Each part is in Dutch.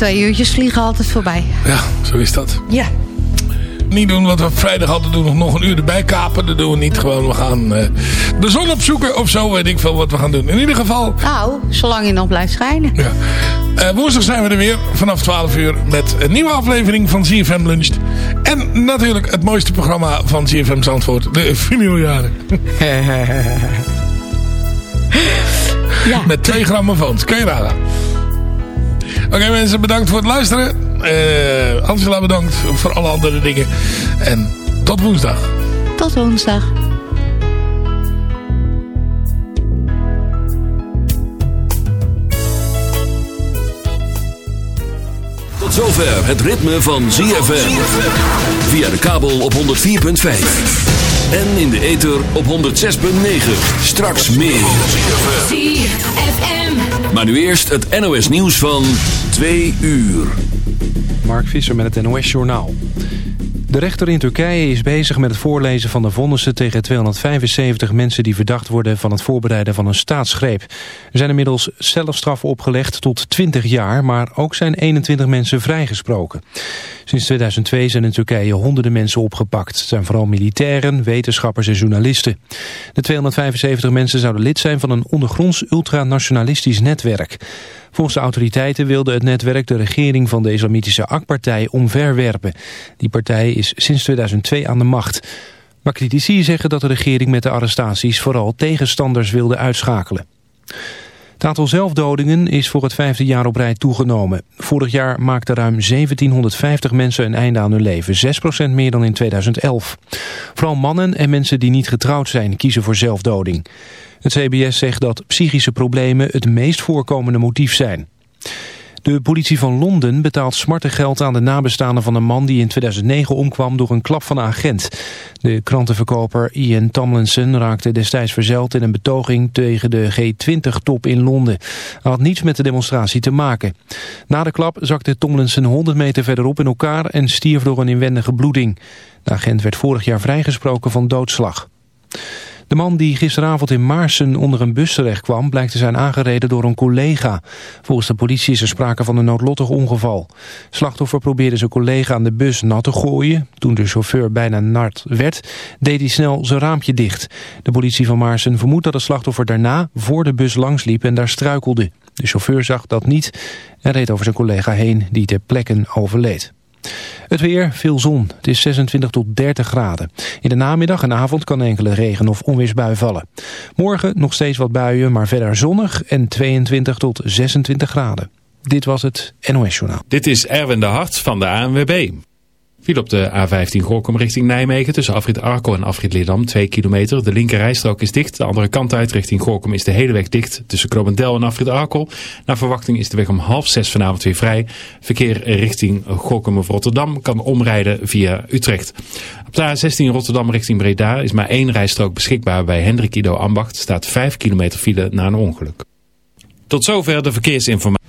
twee uurtjes vliegen altijd voorbij. Ja, zo is dat. Ja. Niet doen wat we vrijdag hadden doen. Nog een uur erbij kapen. Dat doen we niet. Gewoon we gaan uh, de zon opzoeken of zo. Weet ik veel wat we gaan doen. In ieder geval. Nou, zolang je nog blijft schijnen. Ja. Uh, woensdag zijn we er weer. Vanaf 12 uur. Met een nieuwe aflevering van ZFM Lunch. En natuurlijk het mooiste programma van ZFM Zandvoort. De vinyljaren. ja. Met twee grammofoons. Kun je nagaan. Oké okay, mensen, bedankt voor het luisteren. Uh, Angela bedankt voor alle andere dingen. En tot woensdag. Tot woensdag. Tot zover het ritme van ZFM. Via de kabel op 104.5. En in de ether op 106.9. Straks meer. ZFM. Maar nu eerst het NOS nieuws van 2 uur. Mark Visser met het NOS Journaal. De rechter in Turkije is bezig met het voorlezen van de vonnissen tegen 275 mensen die verdacht worden van het voorbereiden van een staatsgreep. Er zijn inmiddels celstraf opgelegd tot 20 jaar, maar ook zijn 21 mensen vrijgesproken. Sinds 2002 zijn in Turkije honderden mensen opgepakt. Het zijn vooral militairen, wetenschappers en journalisten. De 275 mensen zouden lid zijn van een ondergronds ultranationalistisch netwerk. Volgens de autoriteiten wilde het netwerk de regering van de islamitische AK-partij omverwerpen. Die partij is sinds 2002 aan de macht. Maar critici zeggen dat de regering met de arrestaties vooral tegenstanders wilde uitschakelen. Het aantal zelfdodingen is voor het vijfde jaar op rij toegenomen. Vorig jaar maakten ruim 1750 mensen een einde aan hun leven, 6% meer dan in 2011. Vooral mannen en mensen die niet getrouwd zijn kiezen voor zelfdoding. Het CBS zegt dat psychische problemen het meest voorkomende motief zijn. De politie van Londen betaalt smartengeld aan de nabestaanden van een man die in 2009 omkwam door een klap van een agent. De krantenverkoper Ian Tomlinson raakte destijds verzeld in een betoging tegen de G20-top in Londen. Hij had niets met de demonstratie te maken. Na de klap zakte Tomlinson 100 meter verderop in elkaar en stierf door een inwendige bloeding. De agent werd vorig jaar vrijgesproken van doodslag. De man die gisteravond in Maarsen onder een bus terecht kwam... blijkt te zijn aangereden door een collega. Volgens de politie is er sprake van een noodlottig ongeval. Slachtoffer probeerde zijn collega aan de bus nat te gooien. Toen de chauffeur bijna nat werd, deed hij snel zijn raampje dicht. De politie van Maarsen vermoedt dat het slachtoffer daarna... voor de bus langsliep en daar struikelde. De chauffeur zag dat niet en reed over zijn collega heen... die ter plekke overleed. Het weer, veel zon. Het is 26 tot 30 graden. In de namiddag en avond kan enkele regen- of onweersbui vallen. Morgen nog steeds wat buien, maar verder zonnig en 22 tot 26 graden. Dit was het NOS Journaal. Dit is Erwin de Hart van de ANWB. Viel op de A15 Gorkum richting Nijmegen tussen afrit Arco en afrit Leerdam 2 kilometer. De linker rijstrook is dicht. De andere kant uit richting Gorkum is de hele weg dicht tussen Krobendel en afrit Arkel. Naar verwachting is de weg om half zes vanavond weer vrij. Verkeer richting Gorkum of Rotterdam kan omrijden via Utrecht. Op de A16 Rotterdam richting Breda is maar één rijstrook beschikbaar bij Hendrik Ido Ambacht. Staat 5 kilometer file na een ongeluk. Tot zover de verkeersinformatie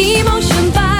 Emotion by Esprit.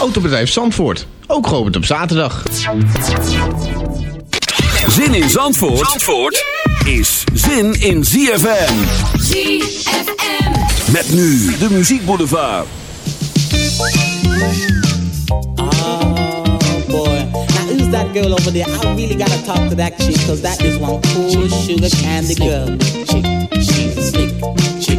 Autobedrijf Zandvoort, ook geopend op zaterdag. Zin in Zandvoort, Zandvoort is zin in ZFM. ZFM. Met nu de muziekboulevard. Oh boy. Now who's that girl over there? I really gotta talk to that chick, cause that is one cool sugar candy girl. Chick, she's a slick chick,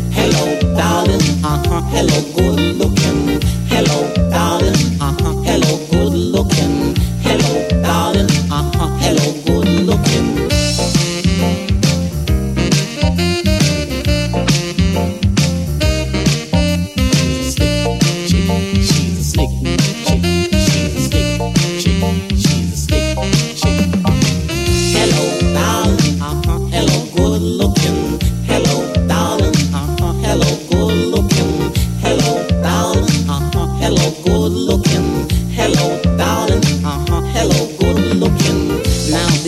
Hello, darling, uh huh, hello, good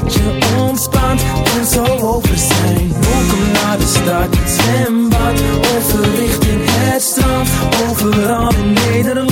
dat je ontspant en zo over zijn. Welkom naar de stad, zwembad Over richting het strand. Overal in Nederland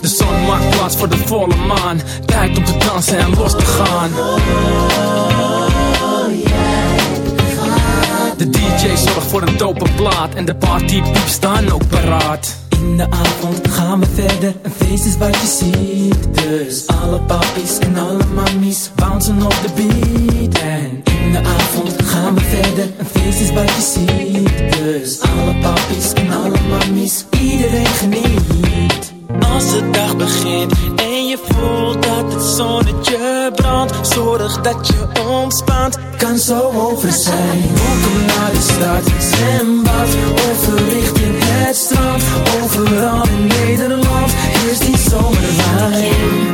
De zon maakt plaats voor de volle maan. Tijd om te dansen en los te gaan. De DJ zorgt voor een dope plaat. En de partypieps staan ook paraat. In de avond gaan we verder, een feest is wat je ziet Dus alle papies en alle mammies bouncen op de beat En in de avond we verder, een feest is wat je ziet. Dus alle papies en alle mammies, iedereen geniet. Als de dag begint en je voelt dat het zonnetje brandt Zorg dat je ontspant, kan zo over zijn. Welkom naar de stad, zwembad, over richting het strand. Overal in Nederland is die zomerwijn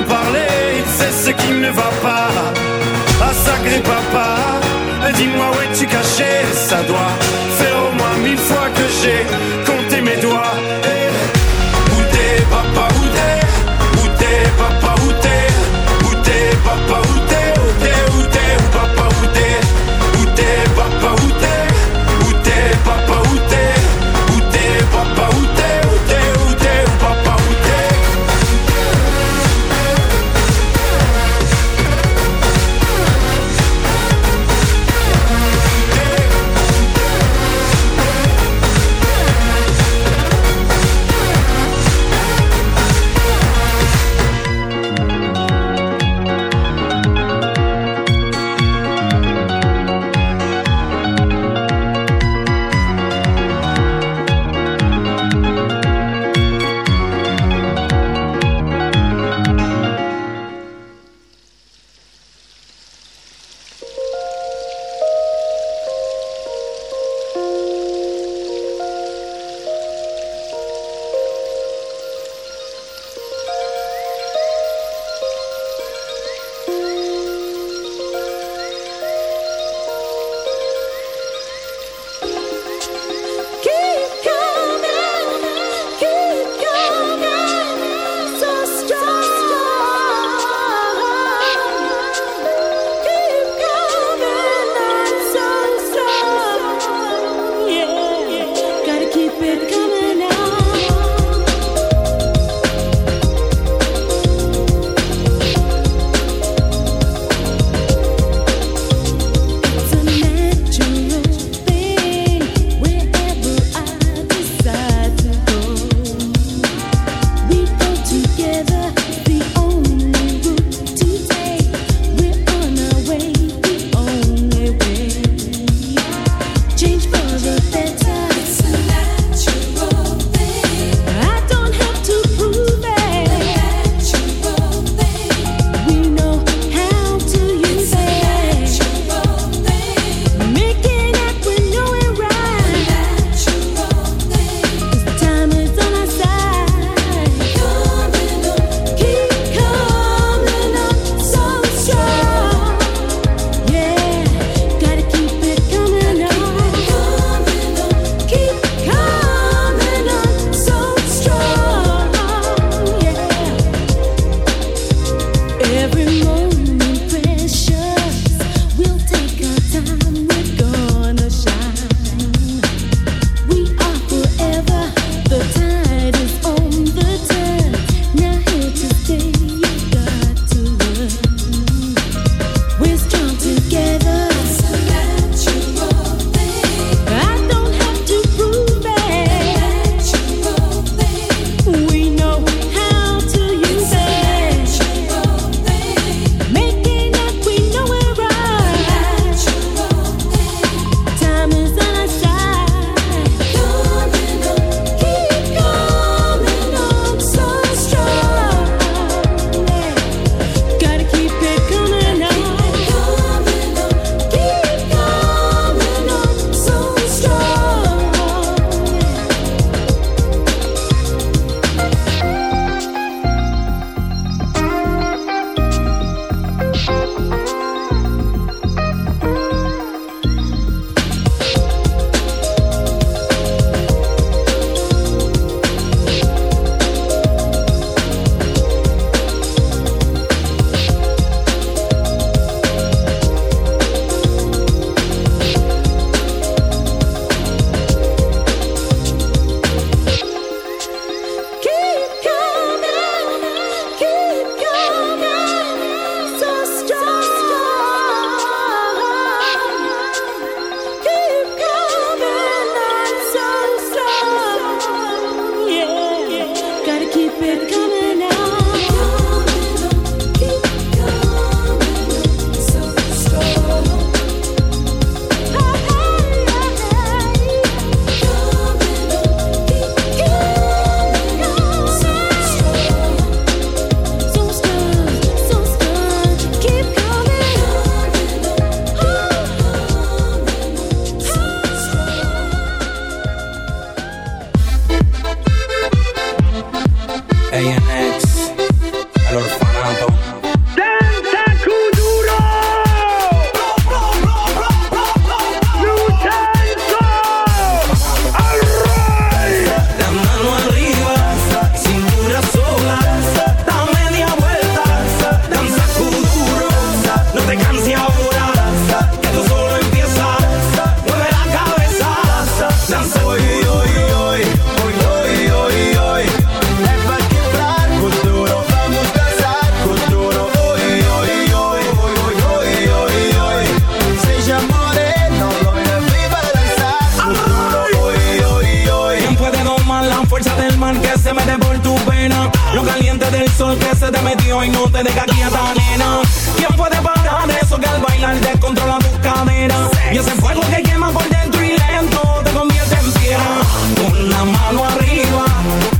que se mete por tu pena. Lo caliente del sol que se te metió y no te deja quieta, nena. ¿Quién puede parar eso que al bailar descontrola tus caderas? Y ese fuego que quema por dentro y lento te convierte en piedra. Con la mano arriba,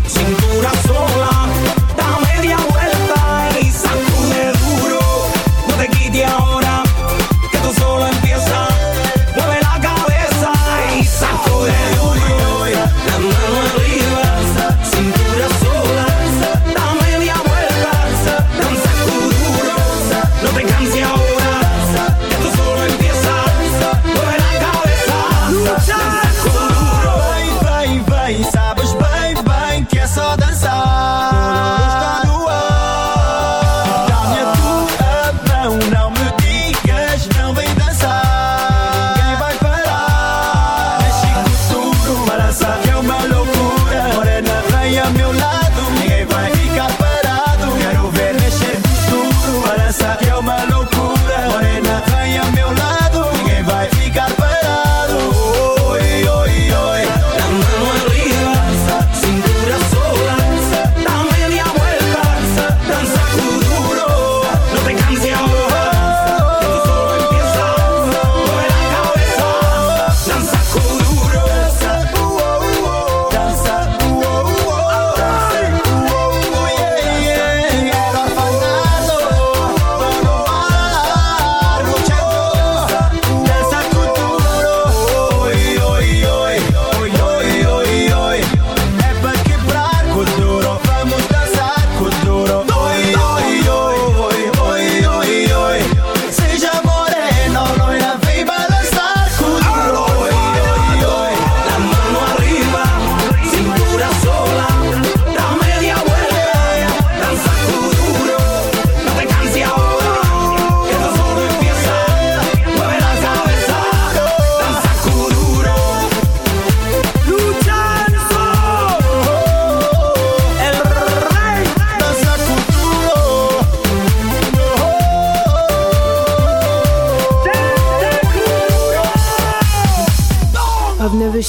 cintura sola.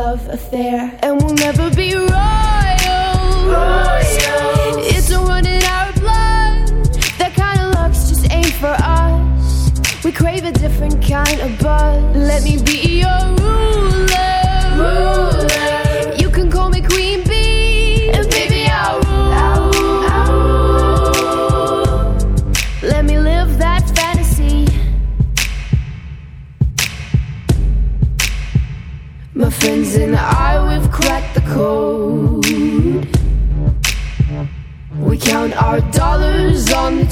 love affair, and we'll never be royal. It's royals. It's in our blood. That kind of luck's just ain't for us. We crave a different kind of buzz. Let me be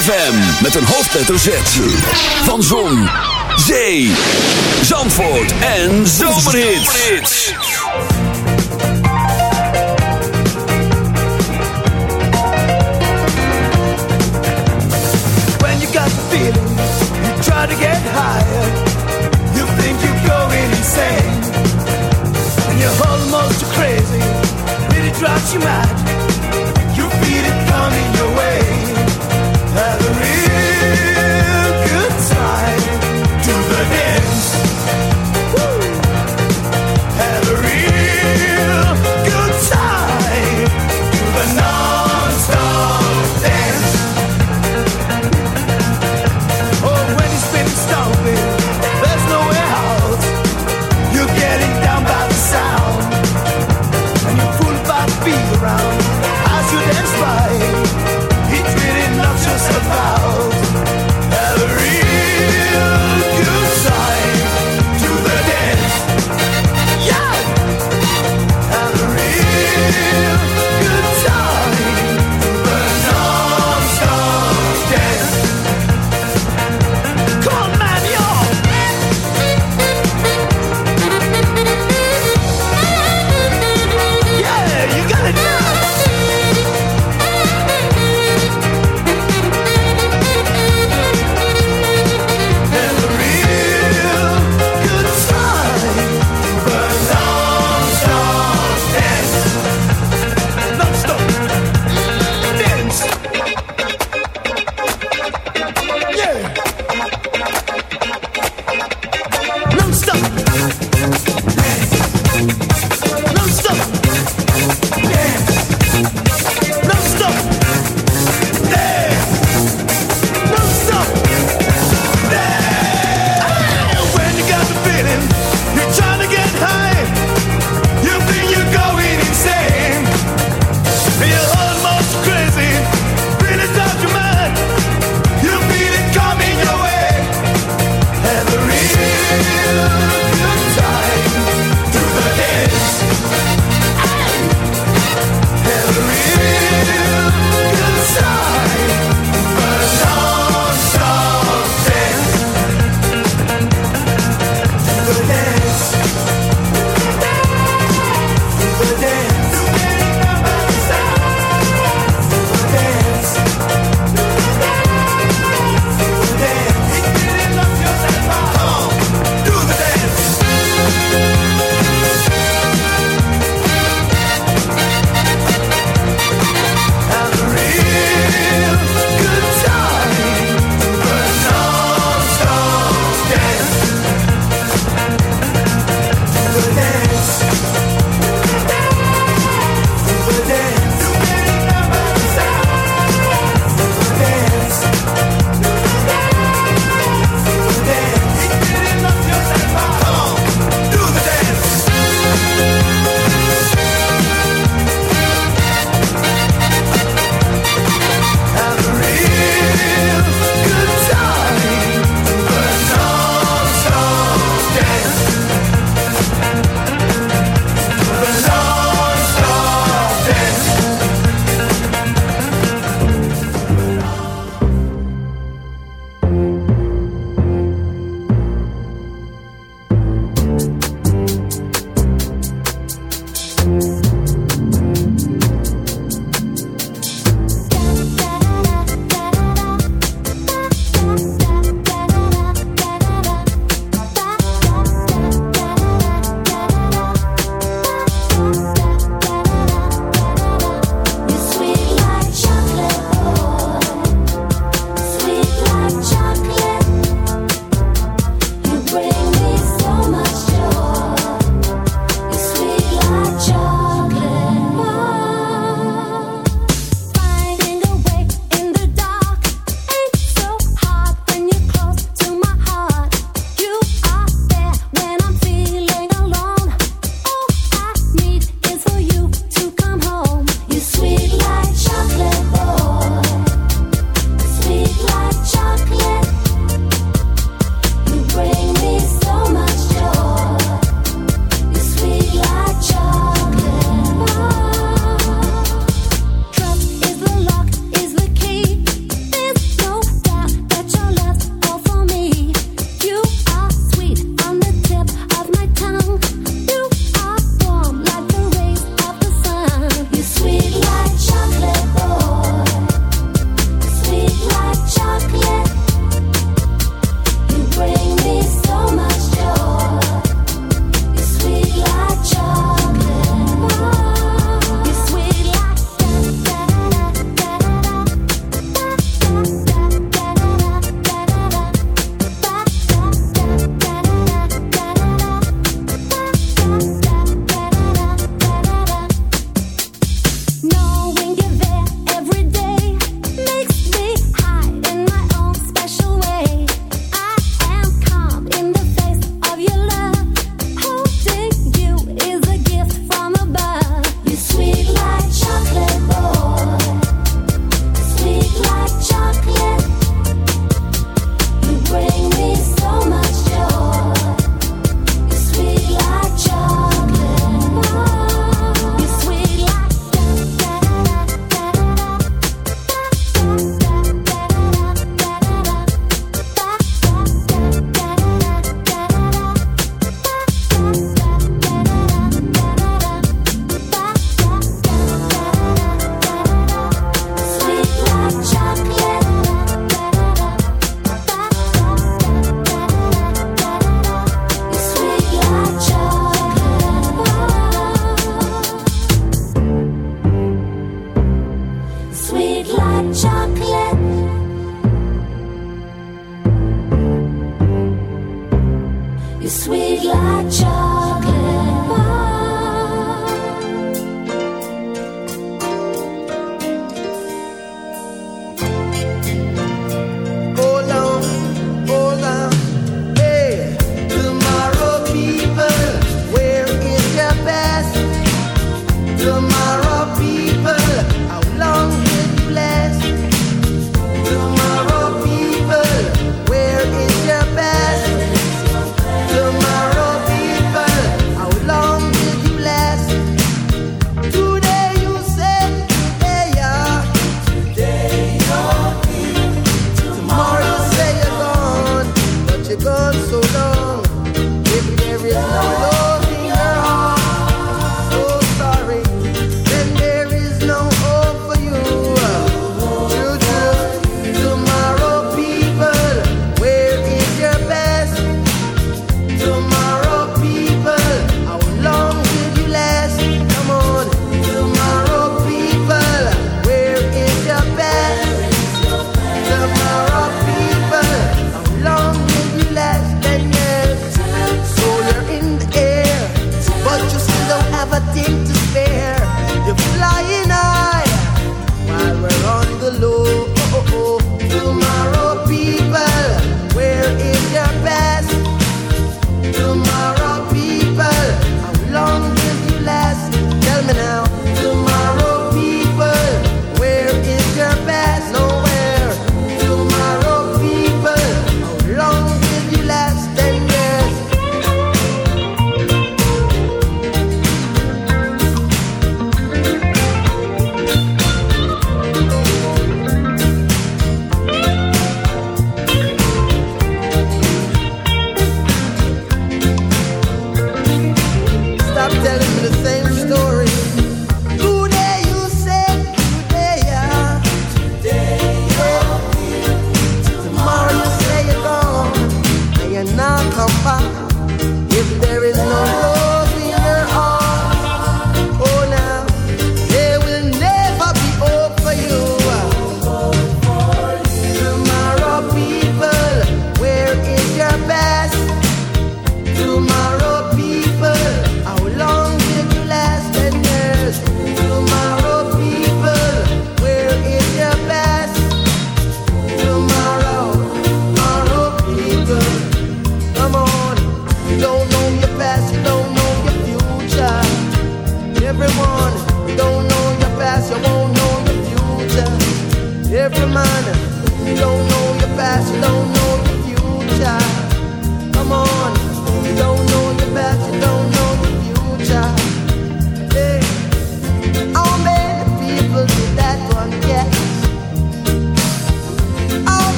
ZFM met een hoofdletter Z. Van Zon, Zee, Zandvoort en Zomerhits. When you got the feeling, you try to get higher. You think you're going insane. And you're almost crazy, really drives you mad.